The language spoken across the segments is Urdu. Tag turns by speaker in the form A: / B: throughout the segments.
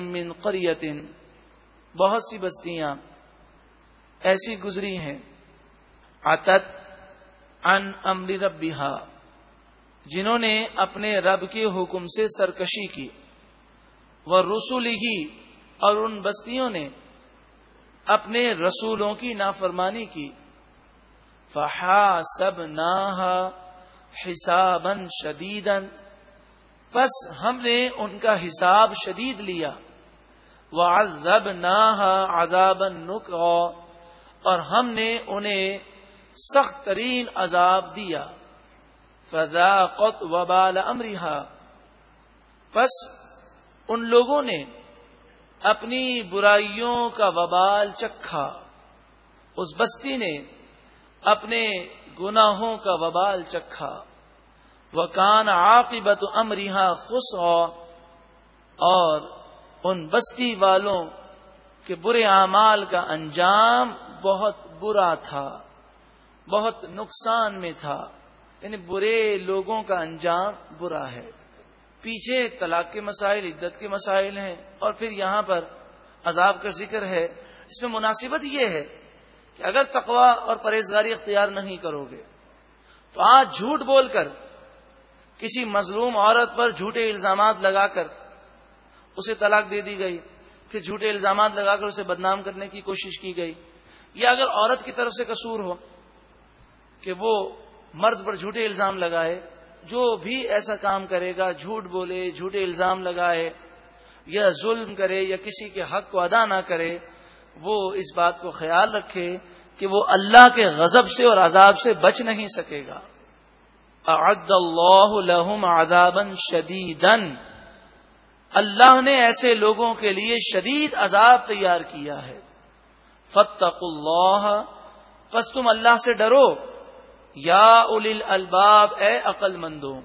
A: من قریت بہت سی بستیاں ایسی گزری ہیں۔ عطت ان امر ربیہ جنہوں نے اپنے رب کے حکم سے سرکشی کی۔ وہ رسول ہی اور ان بستیوں نے اپنے رسولوں کی نافرمانی کی۔ فہا سب حساب شدید بس ہم نے ان کا حساب شدید لیا۔ وہ ازب نہ نک اور ہم نے انہیں سخت ترین عذاب دیا۔ فضا قط وبال امریہ بس ان لوگوں نے اپنی برائیوں کا وبال چکھا۔ اس بستی نے اپنے گناہوں کا وبال چکھا۔ وہ عاقبت امریہ خوش اور ان بستی والوں کے برے اعمال کا انجام بہت برا تھا، بہت نقصان میں تھا۔ یعنی برے لوگوں کا انجام برا ہے۔ پیچھے طلاق کے مسائل، عدت کے مسائل ہیں، اور پھر یہاں پر عذاب کا ذکر ہے۔ اس میں مناسبت یہ ہے کہ اگر تقوا اور پرہیزگاری اختیار نہیں کرو گے، تو آج جھوٹ بول کر کسی مظلوم عورت پر جھوٹے الزامات لگا کر اسے طلاق دے دی گئی، پھر جھوٹے الزامات لگا کر اسے بدنام کرنے کی کوشش کی گئی۔ یا اگر عورت کی طرف سے قصور ہو کہ وہ مرد پر جھوٹے الزام لگائے، جو بھی ایسا کام کرے گا، جھوٹ بولے، جھوٹے الزام لگائے، یا ظلم کرے، یا کسی کے حق کو ادا نہ کرے، وہ اس بات کو خیال رکھے کہ وہ اللہ کے غضب سے اور عذاب سے بچ نہیں سکے گا۔ اعد اللہ لہم عذابا شدیدن اللہ نے ایسے لوگوں کے لیے شدید عذاب تیار کیا ہے۔ فتق اللہ، پس تم اللہ سے ڈرو۔ یا اول الباب اے عقل مندوں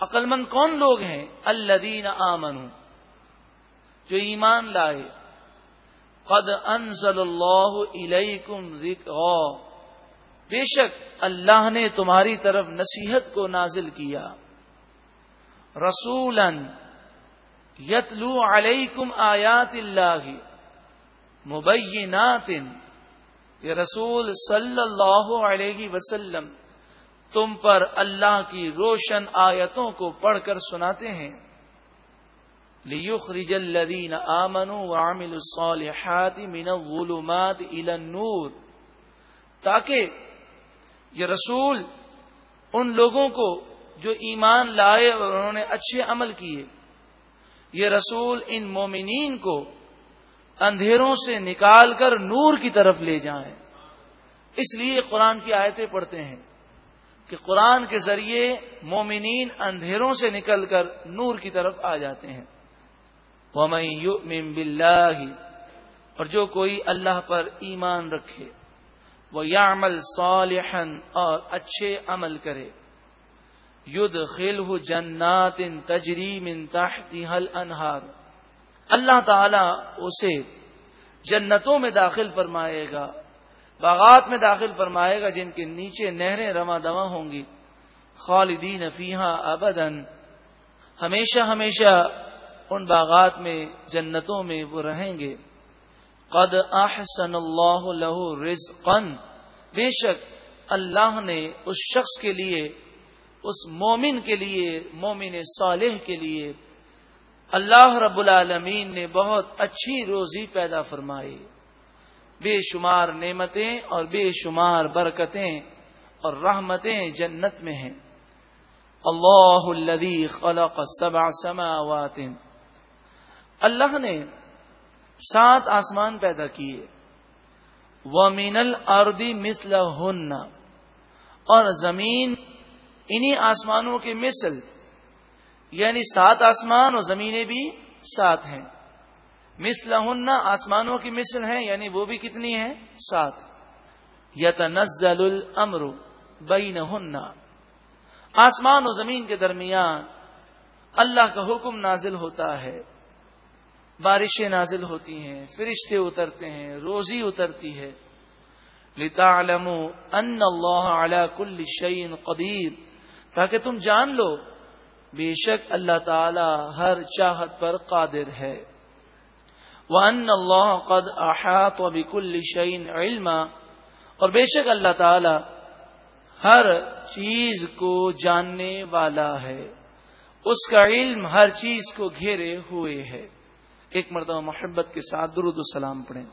A: عقل مند کون لوگ ہیں؟ الدین آمن جو ایمان لائے۔ قد انزل اللہ علیکم ذکر بے شک اللہ نے تمہاری طرف نصیحت کو نازل کیا۔ رسول یتلو علیکم آیات اللہ مبینات یہ رسول صلی اللہ علیہ وسلم، تم پر اللہ کی روشن آیتوں کو پڑھ کر سناتے ہیں۔ لیخرج الذین آمنوا وعملوا الصالحات من الظلمات الى النور، تاکہ یہ رسول ان لوگوں کو جو ایمان لائے اور انہوں نے اچھے عمل کیے، یہ رسول ان مومنین کو اندھیروں سے نکال کر نور کی طرف لے جائیں۔ اس لیے قرآن کی آیتیں پڑھتے ہیں کہ قرآن کے ذریعے مومنین اندھیروں سے نکل کر نور کی طرف آ جاتے ہیں۔ بِاللَّهِ اور جو کوئی اللہ پر ایمان رکھے۔ وہ یا عمل اور اچھے عمل کرے۔ ید خل جنات تجری من حل انہار اللہ تعالی اسے جنتوں میں داخل فرمائے گا، باغات میں داخل فرمائے گا، جن کے نیچے نہریں رواں دواں ہوں گی۔ خالدین فیحا ابدن ہمیشہ ہمیشہ ان باغات میں، جنتوں میں وہ رہیں گے۔ قد احسن اللہ له رزقا۔ بے شک اللہ نے اس شخص کے لیے، اس مومن کے لیے، مومن صالح کے لیے اللہ رب العالمین نے بہت اچھی روزی پیدا فرمائی۔ بے شمار نعمتیں اور بے شمار برکتیں اور رحمتیں جنت میں ہیں۔ اللہ الذي خلق سبع سماوات۔ اللہ نے سات آسمان پیدا کیے۔ وہ مین الردی مسل اور زمین انہی آسمانوں کے مثل یعنی سات آسمان اور زمینیں بھی سات ہیں۔ مثل آسمانوں کی مثل ہیں یعنی وہ بھی کتنی ہیں؟ سات۔ یتنزل الامر بینہن آسمان و زمین کے درمیان اللہ کا حکم نازل ہوتا ہے۔ بارشیں نازل ہوتی ہیں، فرشتے اترتے ہیں، روزی اترتی ہے۔ ان اللہ کل شعین قدیر، تاکہ تم جان لو، بے شک اللہ تعالی ہر چاہت پر قادر ہے۔ وان اللہ قد احاط بكل شيء علما، اور بے شک اللہ تعالی ہر چیز کو جاننے والا ہے۔ اس کا علم ہر چیز کو گھیرے ہوئے ہے۔ ایک مرتبہ محبت کے ساتھ درود السلام پڑھیں۔